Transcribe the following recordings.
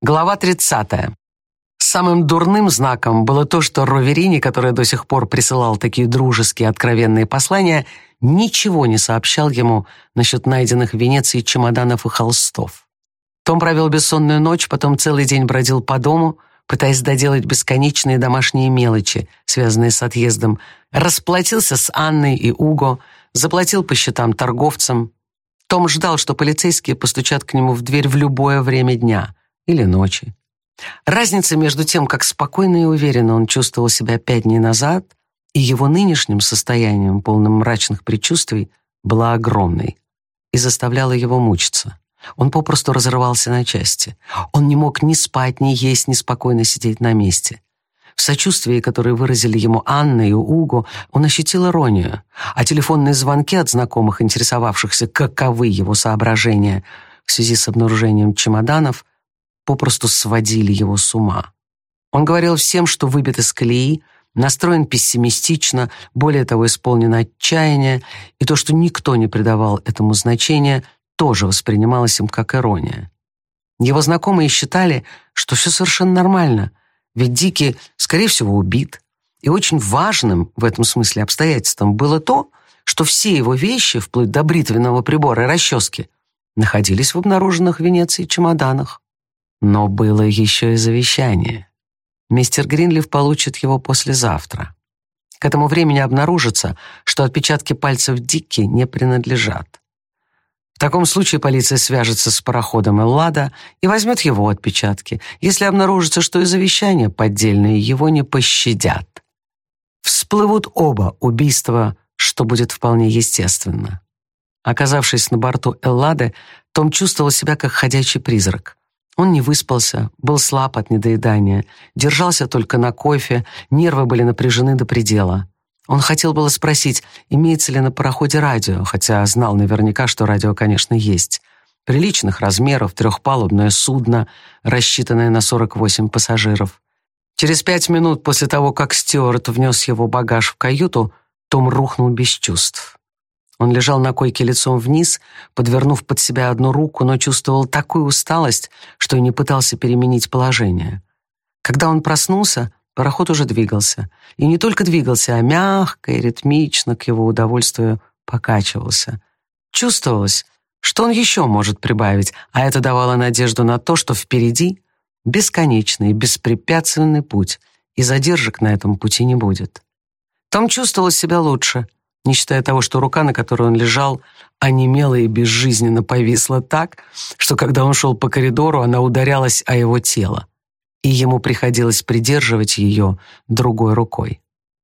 Глава 30. Самым дурным знаком было то, что Роверини, который до сих пор присылал такие дружеские откровенные послания, ничего не сообщал ему насчет найденных в Венеции чемоданов и холстов. Том провел бессонную ночь, потом целый день бродил по дому, пытаясь доделать бесконечные домашние мелочи, связанные с отъездом, расплатился с Анной и Уго, заплатил по счетам торговцам. Том ждал, что полицейские постучат к нему в дверь в любое время дня или ночи. Разница между тем, как спокойно и уверенно он чувствовал себя пять дней назад, и его нынешним состоянием, полным мрачных предчувствий, была огромной и заставляла его мучиться. Он попросту разрывался на части. Он не мог ни спать, ни есть, ни спокойно сидеть на месте. В сочувствии, которое выразили ему Анна и Уго, он ощутил иронию, а телефонные звонки от знакомых, интересовавшихся, каковы его соображения в связи с обнаружением чемоданов, попросту сводили его с ума. Он говорил всем, что выбит из колеи, настроен пессимистично, более того, исполнен отчаяния, и то, что никто не придавал этому значения, тоже воспринималось им как ирония. Его знакомые считали, что все совершенно нормально, ведь Дики, скорее всего, убит. И очень важным в этом смысле обстоятельством было то, что все его вещи, вплоть до бритвенного прибора и расчески, находились в обнаруженных в Венеции чемоданах. Но было еще и завещание. Мистер Гринлиф получит его послезавтра. К этому времени обнаружится, что отпечатки пальцев Дикки не принадлежат. В таком случае полиция свяжется с пароходом Эллада и возьмет его отпечатки. Если обнаружится, что и завещание поддельное, его не пощадят. Всплывут оба убийства, что будет вполне естественно. Оказавшись на борту Эллады, Том чувствовал себя как ходячий призрак. Он не выспался, был слаб от недоедания, держался только на кофе, нервы были напряжены до предела. Он хотел было спросить, имеется ли на пароходе радио, хотя знал наверняка, что радио, конечно, есть. Приличных размеров, трехпалубное судно, рассчитанное на 48 пассажиров. Через пять минут после того, как Стюарт внес его багаж в каюту, том рухнул без чувств. Он лежал на койке лицом вниз, подвернув под себя одну руку, но чувствовал такую усталость, что и не пытался переменить положение. Когда он проснулся, пароход уже двигался. И не только двигался, а мягко и ритмично к его удовольствию покачивался. Чувствовалось, что он еще может прибавить, а это давало надежду на то, что впереди бесконечный, беспрепятственный путь, и задержек на этом пути не будет. Том чувствовал себя лучше — не считая того, что рука, на которой он лежал, онемела и безжизненно повисла так, что когда он шел по коридору, она ударялась о его тело, и ему приходилось придерживать ее другой рукой.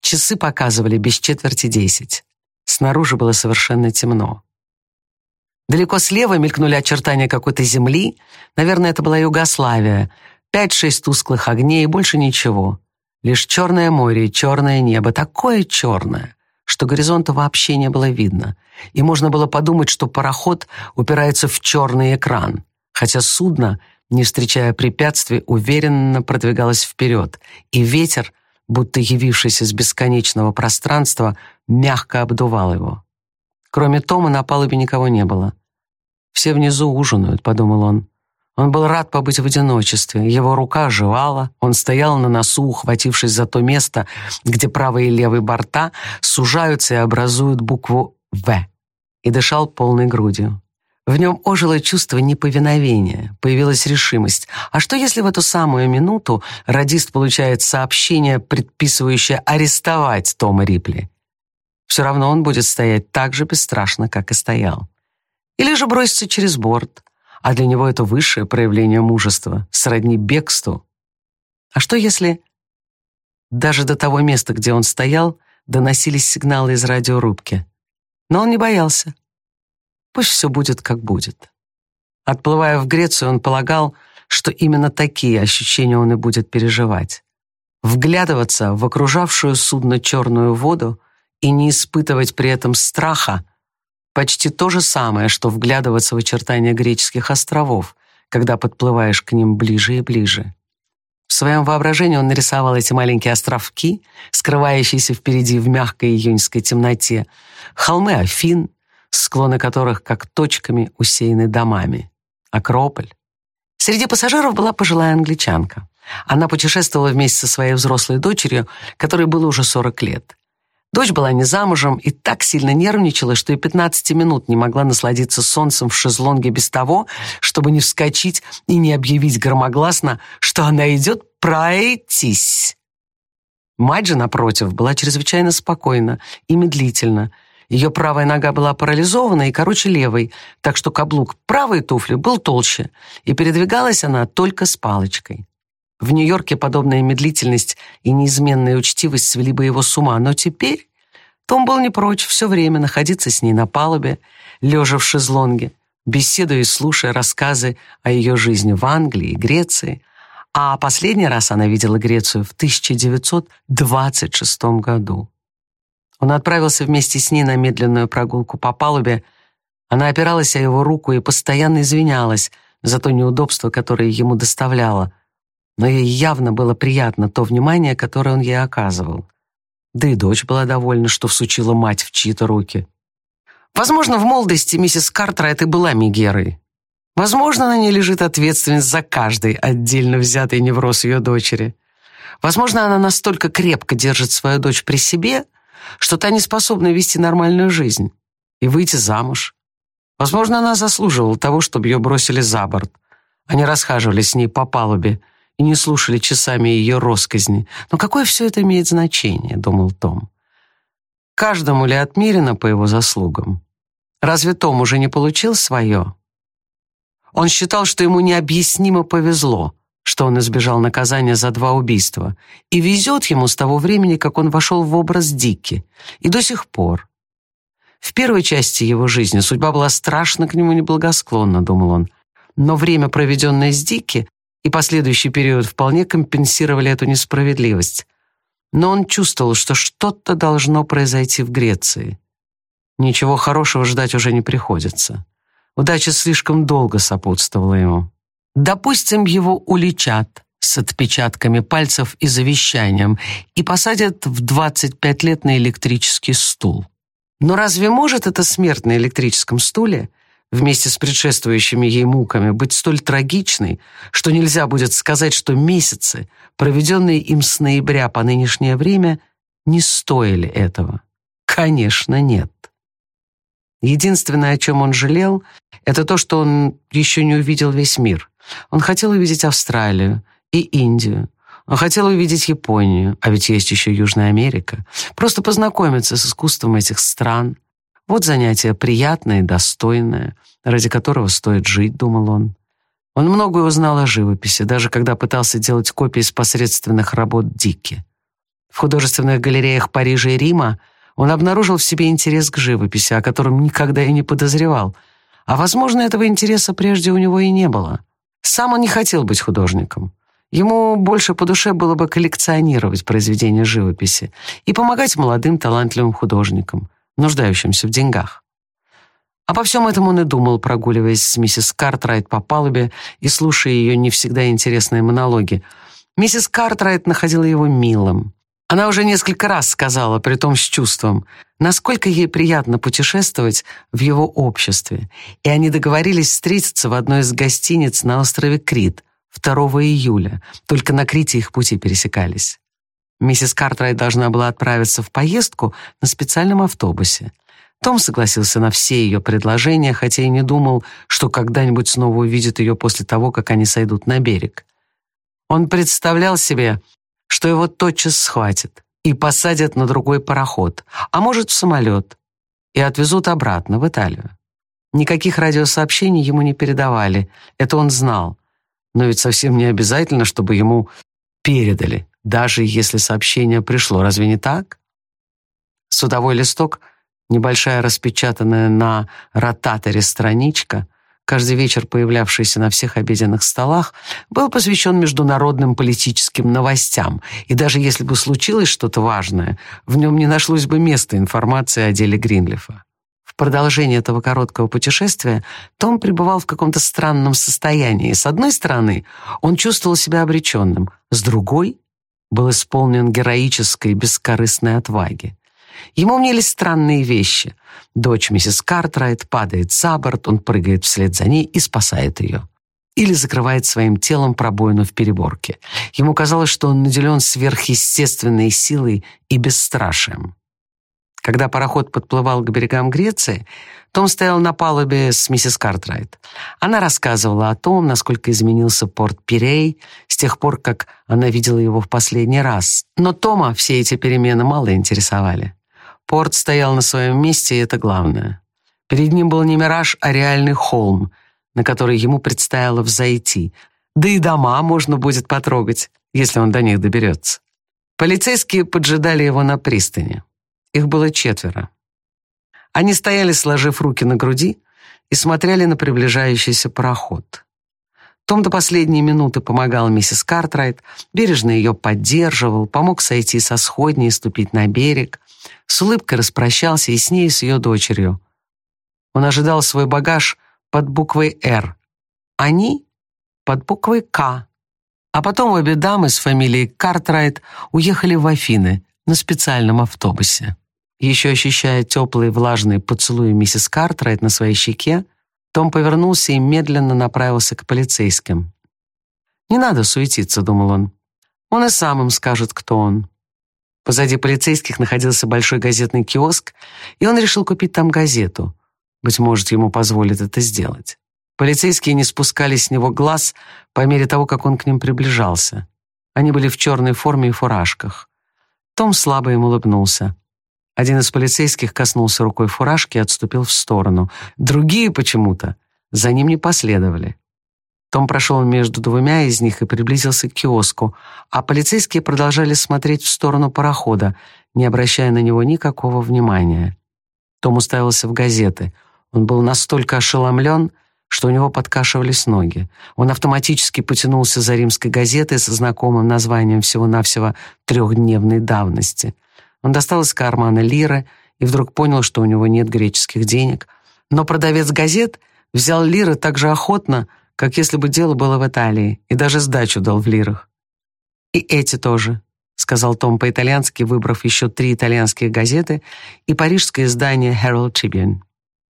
Часы показывали без четверти десять. Снаружи было совершенно темно. Далеко слева мелькнули очертания какой-то земли. Наверное, это была Югославия. Пять-шесть тусклых огней и больше ничего. Лишь черное море и черное небо. Такое черное что горизонта вообще не было видно, и можно было подумать, что пароход упирается в черный экран, хотя судно, не встречая препятствий, уверенно продвигалось вперед, и ветер, будто явившийся с бесконечного пространства, мягко обдувал его. Кроме Тома на палубе никого не было. «Все внизу ужинают», — подумал он. Он был рад побыть в одиночестве. Его рука оживала. Он стоял на носу, ухватившись за то место, где правый и левый борта сужаются и образуют букву «В», и дышал полной грудью. В нем ожило чувство неповиновения, появилась решимость. А что, если в эту самую минуту радист получает сообщение, предписывающее арестовать Тома Рипли? Все равно он будет стоять так же бесстрашно, как и стоял. Или же броситься через борт, а для него это высшее проявление мужества, сродни бегству. А что если... Даже до того места, где он стоял, доносились сигналы из радиорубки. Но он не боялся. Пусть все будет, как будет. Отплывая в Грецию, он полагал, что именно такие ощущения он и будет переживать. Вглядываться в окружавшую судно черную воду и не испытывать при этом страха — Почти то же самое, что вглядываться в очертания греческих островов, когда подплываешь к ним ближе и ближе. В своем воображении он нарисовал эти маленькие островки, скрывающиеся впереди в мягкой июньской темноте, холмы Афин, склоны которых как точками усеяны домами, Акрополь. Среди пассажиров была пожилая англичанка. Она путешествовала вместе со своей взрослой дочерью, которой было уже 40 лет. Дочь была не замужем и так сильно нервничала, что и 15 минут не могла насладиться солнцем в шезлонге без того, чтобы не вскочить и не объявить громогласно, что она идет пройтись. Мать же, напротив, была чрезвычайно спокойна и медлительна. Ее правая нога была парализована и короче левой, так что каблук правой туфли был толще, и передвигалась она только с палочкой. В Нью-Йорке подобная медлительность и неизменная учтивость свели бы его с ума, но теперь Том был не прочь все время находиться с ней на палубе, лежа в шезлонге, беседуя и слушая рассказы о ее жизни в Англии и Греции, а последний раз она видела Грецию в 1926 году. Он отправился вместе с ней на медленную прогулку по палубе. Она опиралась о его руку и постоянно извинялась за то неудобство, которое ему доставляло – но ей явно было приятно то внимание, которое он ей оказывал. Да и дочь была довольна, что всучила мать в чьи-то руки. Возможно, в молодости миссис Картрайт и была Мегерой. Возможно, на ней лежит ответственность за каждый отдельно взятый невроз ее дочери. Возможно, она настолько крепко держит свою дочь при себе, что та не способна вести нормальную жизнь и выйти замуж. Возможно, она заслуживала того, чтобы ее бросили за борт. Они расхаживали с ней по палубе, и не слушали часами ее росказни. Но какое все это имеет значение, думал Том. Каждому ли отмерено по его заслугам? Разве Том уже не получил свое? Он считал, что ему необъяснимо повезло, что он избежал наказания за два убийства, и везет ему с того времени, как он вошел в образ Дики, и до сих пор. В первой части его жизни судьба была страшно к нему неблагосклонна, думал он, но время, проведенное с Дики, и последующий период вполне компенсировали эту несправедливость. Но он чувствовал, что что-то должно произойти в Греции. Ничего хорошего ждать уже не приходится. Удача слишком долго сопутствовала ему. Допустим, его уличат с отпечатками пальцев и завещанием и посадят в 25 лет на электрический стул. Но разве может эта смерть на электрическом стуле вместе с предшествующими ей муками, быть столь трагичной, что нельзя будет сказать, что месяцы, проведенные им с ноября по нынешнее время, не стоили этого? Конечно, нет. Единственное, о чем он жалел, это то, что он еще не увидел весь мир. Он хотел увидеть Австралию и Индию. Он хотел увидеть Японию, а ведь есть еще Южная Америка. Просто познакомиться с искусством этих стран, вот занятие приятное достойное, ради которого стоит жить, думал он. Он многое узнал о живописи, даже когда пытался делать копии из посредственных работ Дикки. В художественных галереях Парижа и Рима он обнаружил в себе интерес к живописи, о котором никогда и не подозревал. А, возможно, этого интереса прежде у него и не было. Сам он не хотел быть художником. Ему больше по душе было бы коллекционировать произведения живописи и помогать молодым талантливым художникам нуждающимся в деньгах. Обо всем этом он и думал, прогуливаясь с миссис Картрайт по палубе и слушая ее не всегда интересные монологи. Миссис Картрайт находила его милым. Она уже несколько раз сказала, при том с чувством, насколько ей приятно путешествовать в его обществе, и они договорились встретиться в одной из гостиниц на острове Крит 2 июля, только на Крите их пути пересекались. Миссис Картрайт должна была отправиться в поездку на специальном автобусе. Том согласился на все ее предложения, хотя и не думал, что когда-нибудь снова увидит ее после того, как они сойдут на берег. Он представлял себе, что его тотчас схватят и посадят на другой пароход, а может, в самолет, и отвезут обратно, в Италию. Никаких радиосообщений ему не передавали, это он знал. Но ведь совсем не обязательно, чтобы ему передали даже если сообщение пришло. Разве не так? Судовой листок, небольшая распечатанная на ротаторе страничка, каждый вечер появлявшийся на всех обеденных столах, был посвящен международным политическим новостям, и даже если бы случилось что-то важное, в нем не нашлось бы места информации о деле Гринлифа. В продолжении этого короткого путешествия Том пребывал в каком-то странном состоянии. С одной стороны, он чувствовал себя обреченным, с другой был исполнен героической бескорыстной отваги. Ему мнились странные вещи. Дочь миссис Картрайт падает за борт, он прыгает вслед за ней и спасает ее. или закрывает своим телом пробоину в переборке. Ему казалось, что он наделен сверхъестественной силой и бесстрашием. Когда пароход подплывал к берегам Греции, том стоял на палубе с миссис Картрайт. Она рассказывала о том, насколько изменился порт Пирей с тех пор, как она видела его в последний раз. Но Тома все эти перемены мало интересовали. Порт стоял на своем месте, и это главное. Перед ним был не мираж, а реальный холм, на который ему предстояло взойти. Да и дома можно будет потрогать, если он до них доберется. Полицейские поджидали его на пристани. Их было четверо. Они стояли, сложив руки на груди, и смотрели на приближающийся пароход. Том до последней минуты помогал миссис Картрайт, бережно ее поддерживал, помог сойти со сходней и ступить на берег, с улыбкой распрощался и с ней, и с ее дочерью. Он ожидал свой багаж под буквой «Р», они — под буквой «К». А потом обе дамы с фамилией Картрайт уехали в Афины на специальном автобусе. Еще ощущая теплые влажные поцелуи миссис Картрайт на своей щеке, том повернулся и медленно направился к полицейским. «Не надо суетиться», — думал он. «Он и сам им скажет, кто он». Позади полицейских находился большой газетный киоск, и он решил купить там газету. Быть может, ему позволят это сделать. Полицейские не спускали с него глаз по мере того, как он к ним приближался. Они были в черной форме и фуражках. Том слабо им улыбнулся. Один из полицейских коснулся рукой фуражки и отступил в сторону. Другие почему-то за ним не последовали. Том прошел между двумя из них и приблизился к киоску, а полицейские продолжали смотреть в сторону парохода, не обращая на него никакого внимания. Том уставился в газеты. Он был настолько ошеломлен, что у него подкашивались ноги. Он автоматически потянулся за римской газетой со знакомым названием всего-навсего трехдневной давности — он достал из кармана лиры и вдруг понял, что у него нет греческих денег. Но продавец газет взял лиры так же охотно, как если бы дело было в Италии, и даже сдачу дал в лирах. «И эти тоже», — сказал Том по-итальянски, выбрав еще три итальянские газеты и парижское издание Herald Tribune.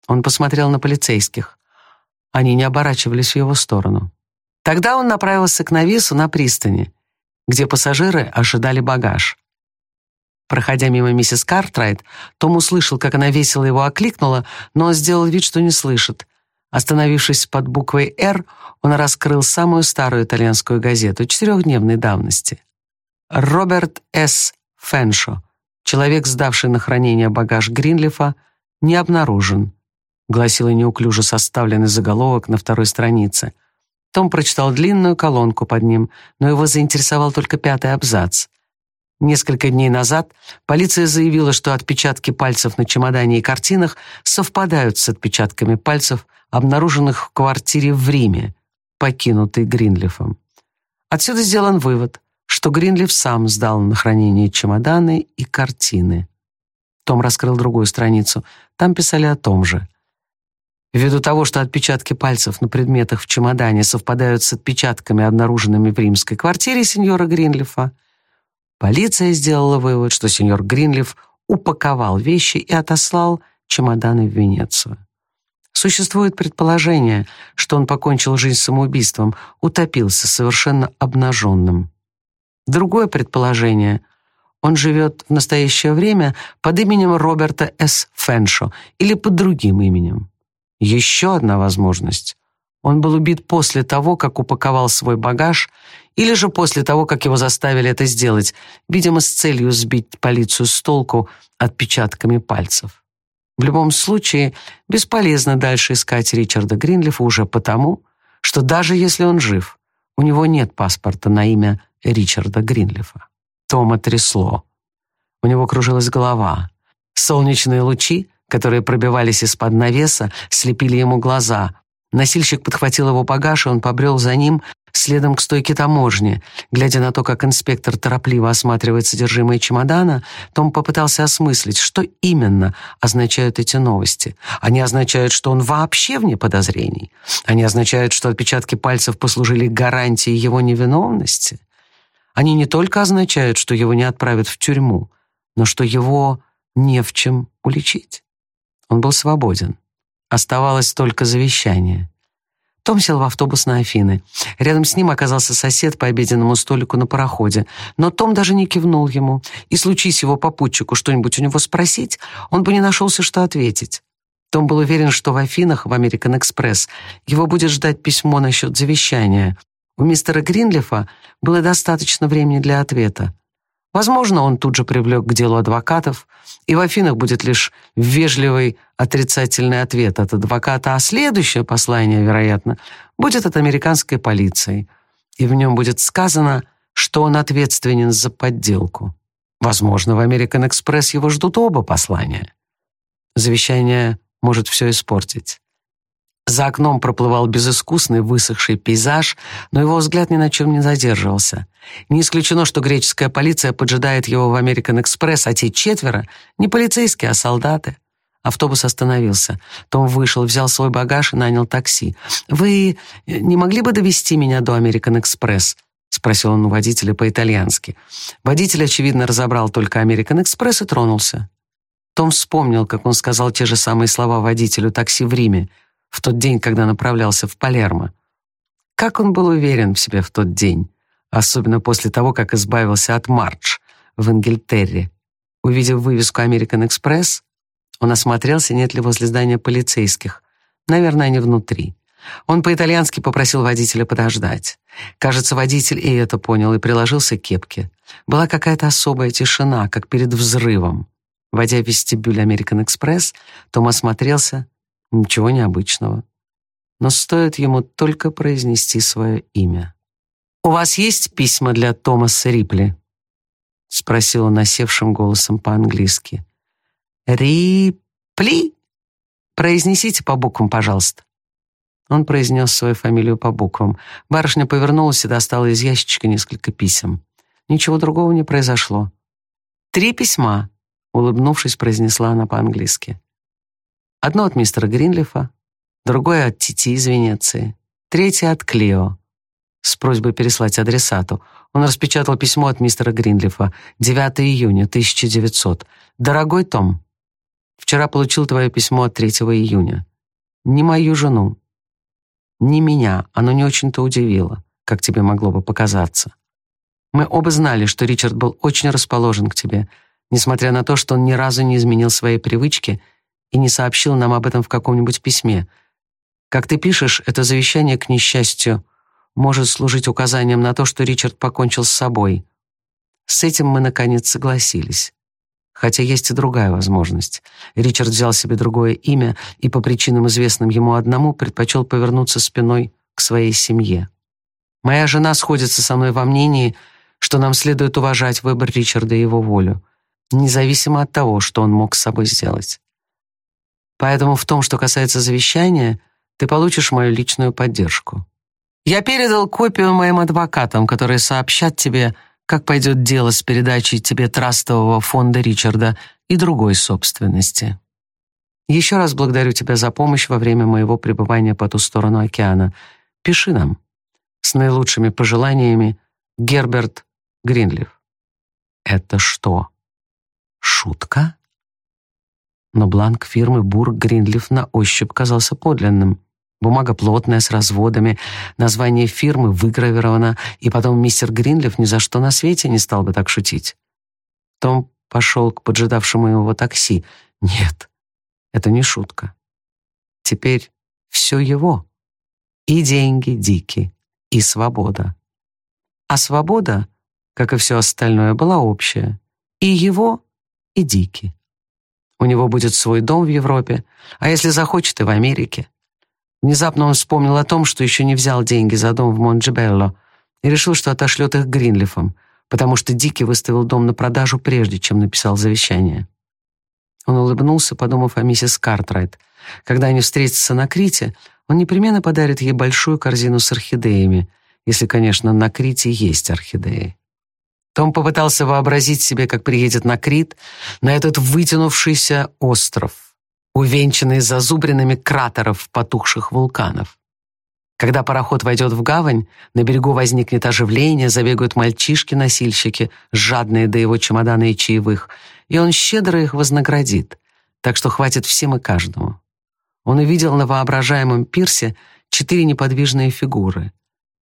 Он посмотрел на полицейских. Они не оборачивались в его сторону. Тогда он направился к навесу на пристани, где пассажиры ожидали багаж. Проходя мимо миссис Картрайт, Том услышал, как она весело его окликнула, но он сделал вид, что не слышит. Остановившись под буквой «Р», он раскрыл самую старую итальянскую газету четырехдневной давности. Роберт С. Феншо, человек, сдавший на хранение багаж Гринлифа, не обнаружен, гласил неуклюже составленный заголовок на второй странице. Том прочитал длинную колонку под ним, но его заинтересовал только пятый абзац. Несколько дней назад полиция заявила, что отпечатки пальцев на чемодане и картинах совпадают с отпечатками пальцев, обнаруженных в квартире в Риме, покинутой Гринлифом. Отсюда сделан вывод, что Гринлиф сам сдал на хранение чемоданы и картины. Том раскрыл другую страницу. Там писали о том же. Ввиду того, что отпечатки пальцев на предметах в чемодане совпадают с отпечатками, обнаруженными в римской квартире сеньора Гринлифа, Полиция сделала вывод, что сеньор Гринлиф упаковал вещи и отослал чемоданы в Венецию. Существует предположение, что он покончил жизнь самоубийством, утопился совершенно обнаженным. Другое предположение — он живет в настоящее время под именем Роберта С. Феншо или под другим именем. Еще одна возможность он был убит после того, как упаковал свой багаж, или же после того, как его заставили это сделать, видимо, с целью сбить полицию с толку отпечатками пальцев. В любом случае, бесполезно дальше искать Ричарда Гринлифа уже потому, что даже если он жив, у него нет паспорта на имя Ричарда Гринлифа. Тома трясло. У него кружилась голова. Солнечные лучи, которые пробивались из-под навеса, слепили ему глаза, Носильщик подхватил его багаж, и он побрел за ним следом к стойке таможни. Глядя на то, как инспектор торопливо осматривает содержимое чемодана, Том попытался осмыслить, что именно означают эти новости. Они означают, что он вообще вне подозрений. Они означают, что отпечатки пальцев послужили гарантией его невиновности. Они не только означают, что его не отправят в тюрьму, но что его не в чем уличить. Он был свободен. Оставалось только завещание. Том сел в автобус на Афины. Рядом с ним оказался сосед по обеденному столику на пароходе. Но Том даже не кивнул ему. И случись его попутчику что-нибудь у него спросить, он бы не нашелся, что ответить. Том был уверен, что в Афинах, в American Экспресс, его будет ждать письмо насчет завещания. У мистера Гринлифа было достаточно времени для ответа. Возможно, он тут же привлек к делу адвокатов, и в Афинах будет лишь вежливый отрицательный ответ от адвоката, а следующее послание, вероятно, будет от американской полиции, и в нем будет сказано, что он ответственен за подделку. Возможно, в American Express его ждут оба послания. Завещание может все испортить. За окном проплывал безыскусный высохший пейзаж, но его взгляд ни на чем не задерживался. Не исключено, что греческая полиция поджидает его в Express, а те четверо — не полицейские, а солдаты. Автобус остановился. Том вышел, взял свой багаж и нанял такси. «Вы не могли бы довести меня до Express?» — спросил он у водителя по-итальянски. Водитель, очевидно, разобрал только Express и тронулся. Том вспомнил, как он сказал те же самые слова водителю такси в Риме — в тот день, когда направлялся в Палермо. Как он был уверен в себе в тот день, особенно после того, как избавился от Мардж в Ингельтерре. Увидев вывеску American Express, он осмотрелся, нет ли возле здания полицейских. Наверное, они внутри. Он по-итальянски попросил водителя подождать. Кажется, водитель и это понял и приложился к кепке. Была какая-то особая тишина, как перед взрывом. Войдя в вестибюль American Express, Том осмотрелся Ничего необычного. Но стоит ему только произнести свое имя. «У вас есть письма для Томаса Рипли?» — спросил он осевшим голосом по-английски. «Рипли? Произнесите по буквам, пожалуйста». Он произнес свою фамилию по буквам. Барышня повернулась и достала из ящичка несколько писем. Ничего другого не произошло. «Три письма», — улыбнувшись, произнесла она по-английски. Одно от мистера Гринлифа, другое от Тити из Венеции, третье от Клео с просьбой переслать адресату. Он распечатал письмо от мистера Гринлифа 9 июня 1900. «Дорогой Том, вчера получил твое письмо от 3 июня. Не мою жену, не меня оно не очень-то удивило, как тебе могло бы показаться. Мы оба знали, что Ричард был очень расположен к тебе, несмотря на то, что он ни разу не изменил свои привычки — и не сообщил нам об этом в каком-нибудь письме. Как ты пишешь, это завещание, к несчастью, может служить указанием на то, что Ричард покончил с собой. С этим мы, наконец, согласились. Хотя есть и другая возможность. Ричард взял себе другое имя и по причинам, известным ему одному, предпочел повернуться спиной к своей семье. Моя жена сходится со мной во мнении, что нам следует уважать выбор Ричарда и его волю, независимо от того, что он мог с собой сделать. Поэтому в том, что касается завещания, ты получишь мою личную поддержку. Я передал копию моим адвокатам, которые сообщат тебе, как пойдет дело с передачей тебе трастового фонда Ричарда и другой собственности. Еще раз благодарю тебя за помощь во время моего пребывания по ту сторону океана. Пиши нам. С наилучшими пожеланиями, Герберт Гринлиф. Это что, шутка? Но бланк фирмы Бург Гринлиф на ощупь казался подлинным. Бумага плотная, с разводами, название фирмы выгравировано, и потом мистер Гринлиф ни за что на свете не стал бы так шутить. Том пошел к поджидавшему его такси. Нет, это не шутка. Теперь все его. И деньги Дики, и свобода. А свобода, как и все остальное, была общая. И его, и Дики. У него будет свой дом в Европе, а если захочет, и в Америке. Внезапно он вспомнил о том, что еще не взял деньги за дом в Монджебелло и решил, что отошлет их Гринлифам, потому что Дики выставил дом на продажу, прежде чем написал завещание. Он улыбнулся, подумав о миссис Картрайт. Когда они встретятся на Крите, он непременно подарит ей большую корзину с орхидеями, если, конечно, на Крите есть орхидеи. Том попытался вообразить себе, как приедет на Крит, на этот вытянувшийся остров, увенчанный зазубринами кратеров потухших вулканов. Когда пароход войдет в гавань, на берегу возникнет оживление, забегают мальчишки-носильщики, жадные до его чемодана и чаевых, и он щедро их вознаградит, так что хватит всем и каждому. Он увидел на воображаемом пирсе четыре неподвижные фигуры.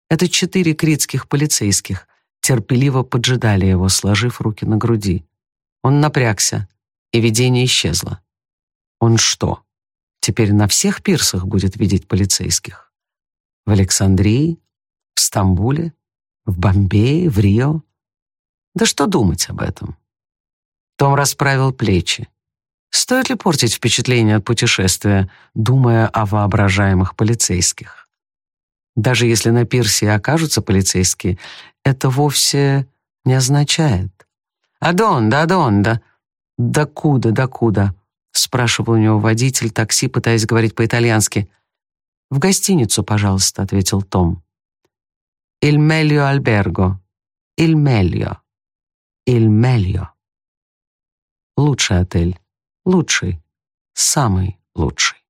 Это четыре критских полицейских терпеливо поджидали его, сложив руки на груди. Он напрягся, и видение исчезло. Он что, теперь на всех пирсах будет видеть полицейских? В Александрии? В Стамбуле? В Бомбее? В Рио? Да что думать об этом? Том расправил плечи. Стоит ли портить впечатление от путешествия, думая о воображаемых полицейских? Даже если на пирсе окажутся полицейские, это вовсе не означает. «Адонда, Адонда!» «Докуда, докуда?» — спрашивал у него водитель такси, пытаясь говорить по-итальянски. «В гостиницу, пожалуйста», — ответил Том. «Il meglio albergo. Il meglio. Il meglio». Лучший отель. Лучший. Самый лучший.